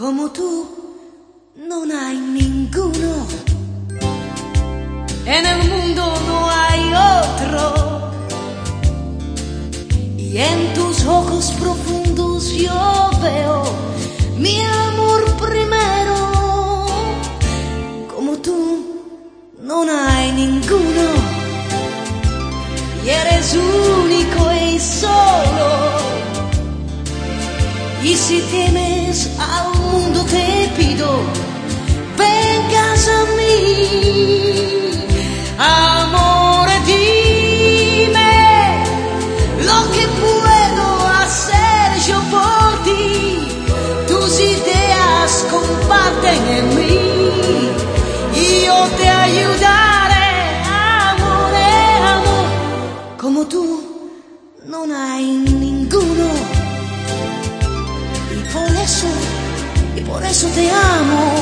como tú non hay ninguno. En el mundo no hay otro. Y en tus ojos profundos yo veo mi amor primero. Como tú non hay ninguno. Y eres único y solo. Y si temes al mundo te pido, vengas a mí. Amore, dime lo que puedo hacer yo por ti. Tus ideas comparten en mí y te ayudaré, amore, amor. Como tú, no hay y por eso te amo.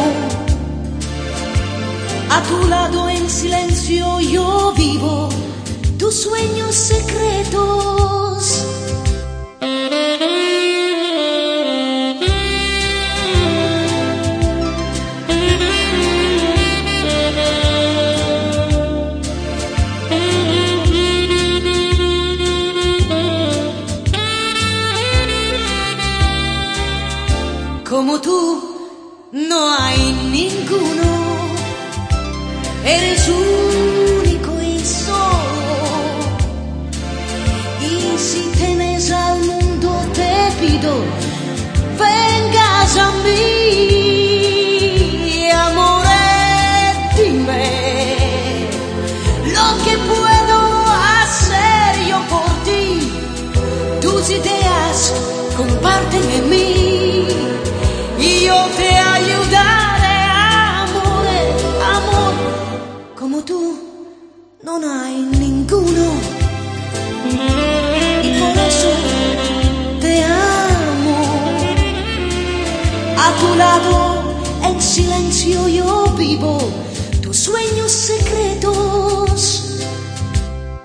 A tu lado en silencio yo vivo tus sueños secretos. Como tú no hay ninguno. Eres único y solo. Y si temes al mundo te pido, vengas a mí. Amore, dime lo que puedo hacer yo por ti. Tus ideas comparten en mí yo te ayudaré, amore, amor, como tú no hay ninguno. Y por eso te amo. A tu lado en silencio yo vivo tus sueños secretos.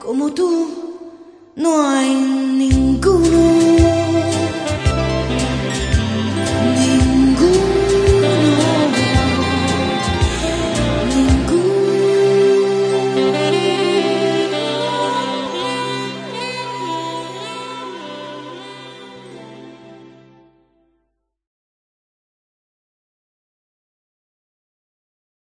Como tú no hay ninguno.